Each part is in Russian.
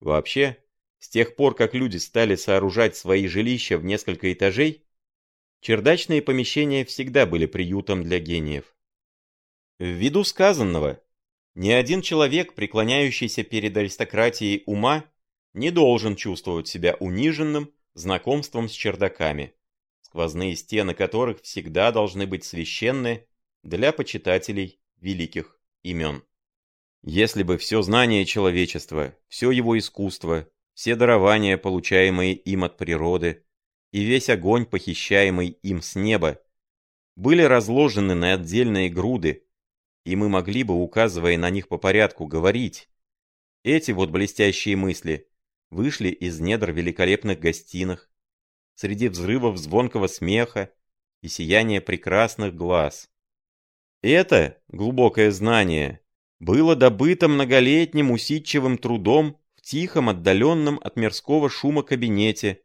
Вообще, с тех пор, как люди стали сооружать свои жилища в несколько этажей, чердачные помещения всегда были приютом для гениев. Ввиду сказанного, ни один человек, преклоняющийся перед аристократией ума, не должен чувствовать себя униженным знакомством с чердаками, сквозные стены которых всегда должны быть священны для почитателей великих имен. Если бы все знание человечества, все его искусство, все дарования, получаемые им от природы, и весь огонь, похищаемый им с неба, были разложены на отдельные груды, и мы могли бы, указывая на них по порядку, говорить. Эти вот блестящие мысли вышли из недр великолепных гостиных, среди взрывов звонкого смеха и сияния прекрасных глаз. Это глубокое знание было добыто многолетним усидчивым трудом в тихом, отдаленном от мирского шума кабинете,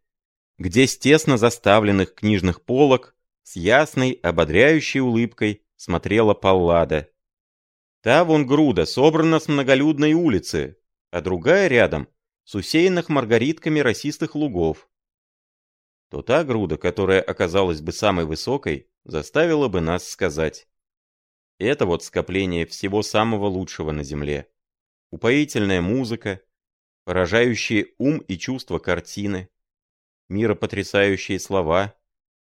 где с тесно заставленных книжных полок с ясной, ободряющей улыбкой смотрела Паллада. Та вон груда собрана с многолюдной улицы, а другая рядом с усеянных маргаритками росистых лугов. То та груда, которая оказалась бы самой высокой, заставила бы нас сказать. Это вот скопление всего самого лучшего на Земле. Упоительная музыка, поражающие ум и чувства картины, миропотрясающие слова,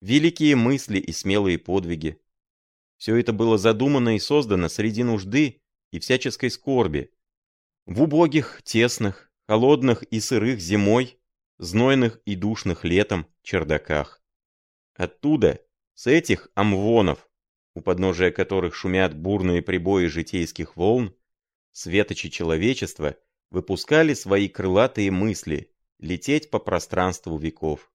великие мысли и смелые подвиги. Все это было задумано и создано среди нужды и всяческой скорби. В убогих, тесных, холодных и сырых зимой, знойных и душных летом чердаках. Оттуда, с этих амвонов, у подножия которых шумят бурные прибои житейских волн, светочи человечества выпускали свои крылатые мысли лететь по пространству веков.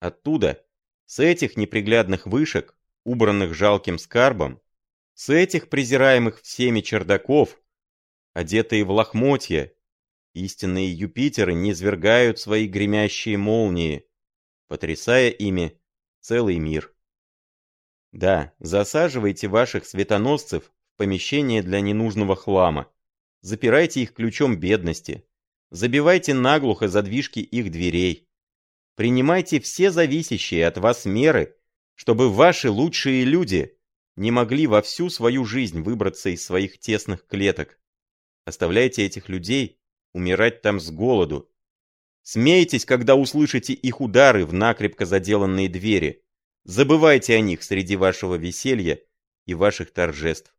Оттуда, с этих неприглядных вышек, убранных жалким скарбом, с этих презираемых всеми чердаков, одетые в лохмотья, истинные Юпитеры низвергают свои гремящие молнии, потрясая ими целый мир. Да, засаживайте ваших светоносцев в помещение для ненужного хлама. Запирайте их ключом бедности. Забивайте наглухо задвижки их дверей. Принимайте все зависящие от вас меры, чтобы ваши лучшие люди не могли во всю свою жизнь выбраться из своих тесных клеток. Оставляйте этих людей умирать там с голоду. Смейтесь, когда услышите их удары в накрепко заделанные двери. Забывайте о них среди вашего веселья и ваших торжеств.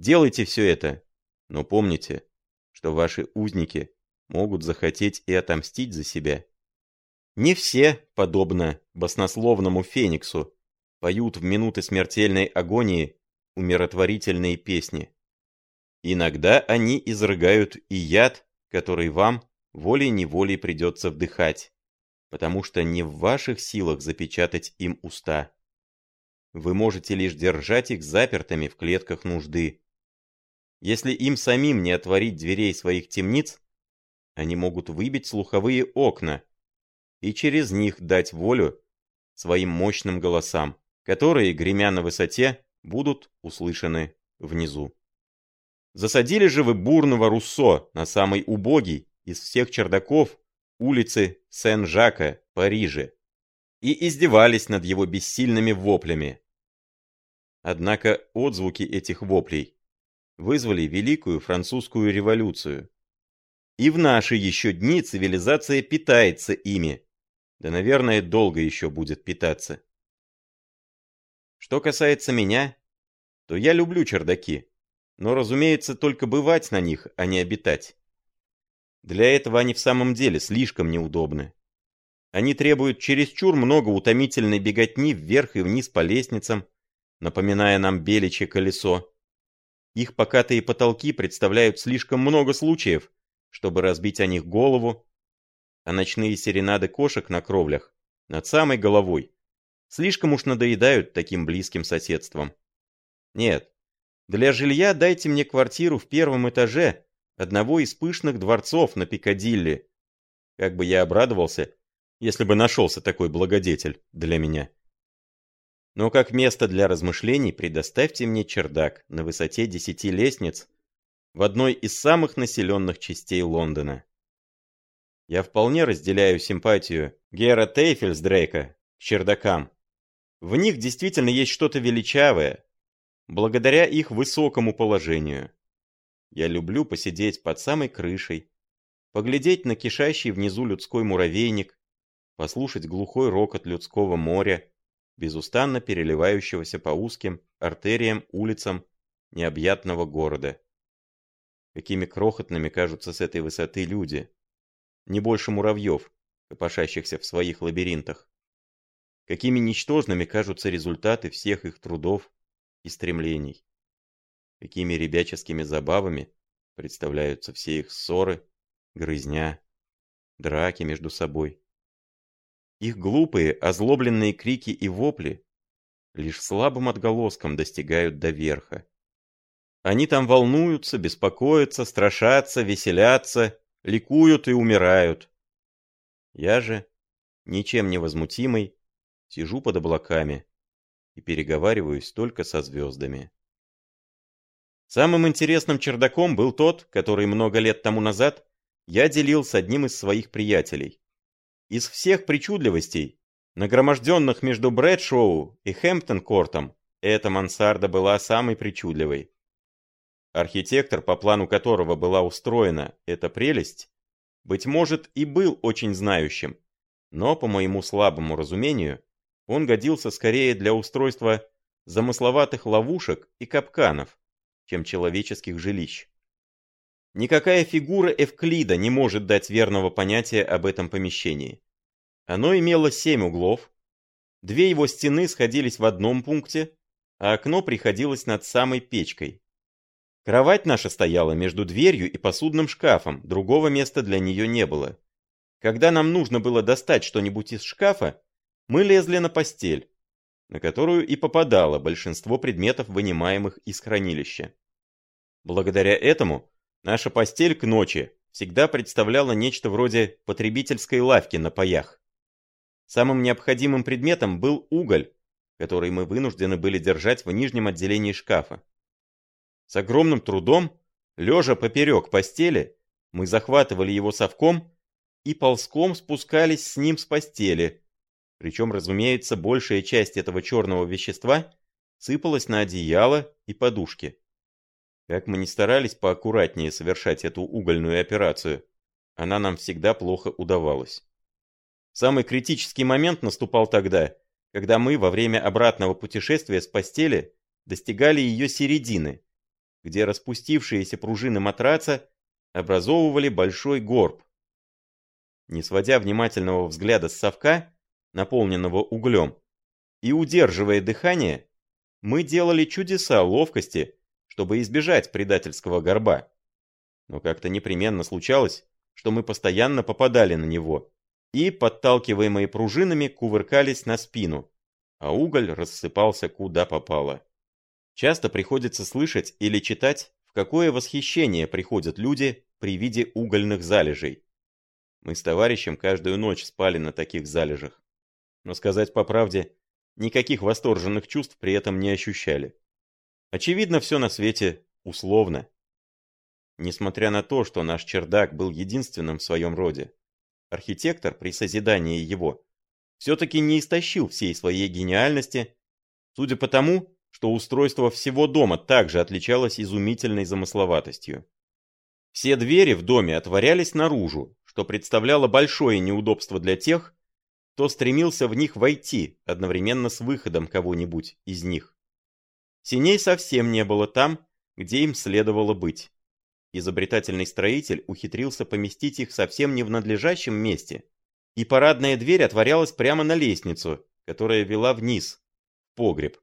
Делайте все это, но помните, что ваши узники могут захотеть и отомстить за себя. Не все, подобно баснословному фениксу, поют в минуты смертельной агонии умиротворительные песни. Иногда они изрыгают и яд, который вам волей-неволей придется вдыхать потому что не в ваших силах запечатать им уста. Вы можете лишь держать их запертыми в клетках нужды. Если им самим не отворить дверей своих темниц, они могут выбить слуховые окна и через них дать волю своим мощным голосам, которые, гремя на высоте, будут услышаны внизу. Засадили же вы бурного Руссо на самый убогий из всех чердаков улицы Сен-Жака, Париже, и издевались над его бессильными воплями. Однако отзвуки этих воплей вызвали Великую Французскую революцию. И в наши еще дни цивилизация питается ими, да, наверное, долго еще будет питаться. Что касается меня, то я люблю чердаки, но, разумеется, только бывать на них, а не обитать. Для этого они в самом деле слишком неудобны. Они требуют чересчур много утомительной беготни вверх и вниз по лестницам, напоминая нам беличье колесо. Их покатые потолки представляют слишком много случаев, чтобы разбить о них голову, а ночные серенады кошек на кровлях над самой головой слишком уж надоедают таким близким соседством. Нет, для жилья дайте мне квартиру в первом этаже одного из пышных дворцов на Пикадилли. Как бы я обрадовался, если бы нашелся такой благодетель для меня. Но как место для размышлений предоставьте мне чердак на высоте десяти лестниц в одной из самых населенных частей Лондона. Я вполне разделяю симпатию Гера Тейфельсдрейка к чердакам. В них действительно есть что-то величавое, благодаря их высокому положению. Я люблю посидеть под самой крышей, поглядеть на кишащий внизу людской муравейник, послушать глухой рокот людского моря, безустанно переливающегося по узким артериям улицам необъятного города. Какими крохотными кажутся с этой высоты люди. Не больше муравьев, копошащихся в своих лабиринтах. Какими ничтожными кажутся результаты всех их трудов и стремлений. Какими ребяческими забавами представляются все их ссоры, грызня, драки между собой. Их глупые, озлобленные крики и вопли лишь слабым отголоском достигают до верха. Они там волнуются, беспокоятся, страшатся, веселятся, ликуют и умирают. Я же, ничем не возмутимый, сижу под облаками и переговариваюсь только со звездами. Самым интересным чердаком был тот, который много лет тому назад я делил с одним из своих приятелей. Из всех причудливостей, нагроможденных между Брэдшоу и Хэмптон-кортом, эта мансарда была самой причудливой. Архитектор, по плану которого была устроена эта прелесть, быть может и был очень знающим, но, по моему слабому разумению, он годился скорее для устройства замысловатых ловушек и капканов, чем человеческих жилищ. Никакая фигура Эвклида не может дать верного понятия об этом помещении. Оно имело семь углов, две его стены сходились в одном пункте, а окно приходилось над самой печкой. Кровать наша стояла между дверью и посудным шкафом, другого места для нее не было. Когда нам нужно было достать что-нибудь из шкафа, мы лезли на постель, на которую и попадало большинство предметов, вынимаемых из хранилища. Благодаря этому наша постель к ночи всегда представляла нечто вроде потребительской лавки на паях. Самым необходимым предметом был уголь, который мы вынуждены были держать в нижнем отделении шкафа. С огромным трудом, лежа поперек постели, мы захватывали его совком и ползком спускались с ним с постели. Причем, разумеется, большая часть этого черного вещества сыпалась на одеяло и подушки. Как мы ни старались поаккуратнее совершать эту угольную операцию, она нам всегда плохо удавалась. Самый критический момент наступал тогда, когда мы во время обратного путешествия с постели достигали ее середины, где распустившиеся пружины матраца образовывали большой горб. Не сводя внимательного взгляда с совка, наполненного углем, и удерживая дыхание, мы делали чудеса ловкости, чтобы избежать предательского горба. Но как-то непременно случалось, что мы постоянно попадали на него и, подталкиваемые пружинами, кувыркались на спину, а уголь рассыпался куда попало. Часто приходится слышать или читать, в какое восхищение приходят люди при виде угольных залежей. Мы с товарищем каждую ночь спали на таких залежах. Но сказать по правде, никаких восторженных чувств при этом не ощущали. Очевидно, все на свете условно. Несмотря на то, что наш чердак был единственным в своем роде, архитектор при созидании его все-таки не истощил всей своей гениальности, судя по тому, что устройство всего дома также отличалось изумительной замысловатостью. Все двери в доме отворялись наружу, что представляло большое неудобство для тех, кто стремился в них войти одновременно с выходом кого-нибудь из них. Синей совсем не было там, где им следовало быть. Изобретательный строитель ухитрился поместить их совсем не в надлежащем месте, и парадная дверь отворялась прямо на лестницу, которая вела вниз, в погреб.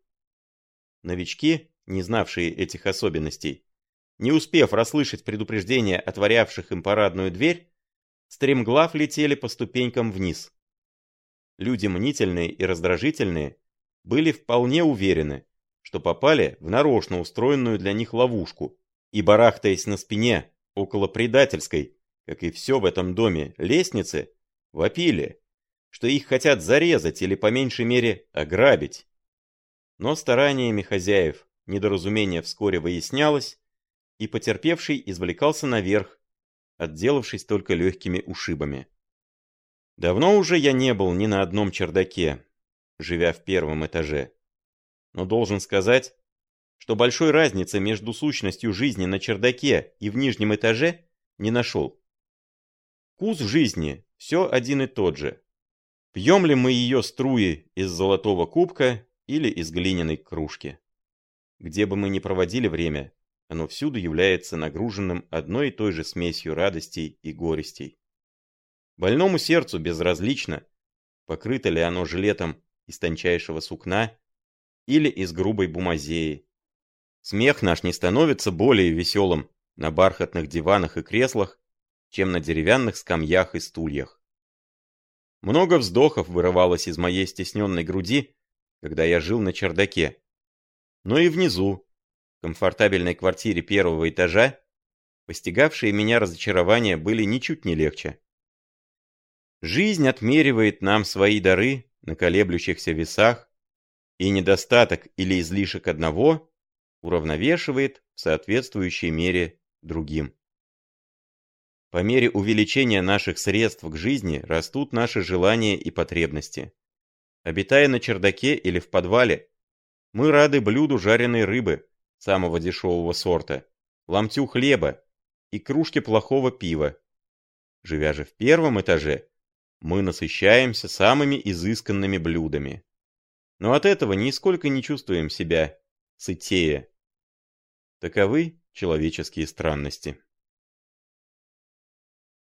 Новички, не знавшие этих особенностей, не успев расслышать предупреждение отворявших им парадную дверь, стремглав летели по ступенькам вниз. Люди мнительные и раздражительные были вполне уверены, что попали в нарочно устроенную для них ловушку, и барахтаясь на спине около предательской, как и все в этом доме, лестницы, вопили, что их хотят зарезать или по меньшей мере ограбить. Но стараниями хозяев недоразумение вскоре выяснялось, и потерпевший извлекался наверх, отделавшись только легкими ушибами. Давно уже я не был ни на одном чердаке, живя в первом этаже. Но должен сказать, что большой разницы между сущностью жизни на чердаке и в нижнем этаже не нашел. Вкус жизни все один и тот же. Пьем ли мы ее струи из золотого кубка или из глиняной кружки? Где бы мы ни проводили время, оно всюду является нагруженным одной и той же смесью радостей и горестей. Больному сердцу безразлично, покрыто ли оно жилетом из тончайшего сукна или из грубой бумазеи. Смех наш не становится более веселым на бархатных диванах и креслах, чем на деревянных скамьях и стульях. Много вздохов вырывалось из моей стесненной груди, когда я жил на чердаке. Но и внизу, в комфортабельной квартире первого этажа, постигавшие меня разочарования были ничуть не легче. Жизнь отмеривает нам свои дары на колеблющихся весах, и недостаток или излишек одного уравновешивает в соответствующей мере другим. По мере увеличения наших средств к жизни растут наши желания и потребности. Обитая на чердаке или в подвале, мы рады блюду жареной рыбы самого дешевого сорта, ломтю хлеба и кружке плохого пива. Живя же в первом этаже, мы насыщаемся самыми изысканными блюдами. Но от этого нисколько не чувствуем себя сытее. Таковы человеческие странности.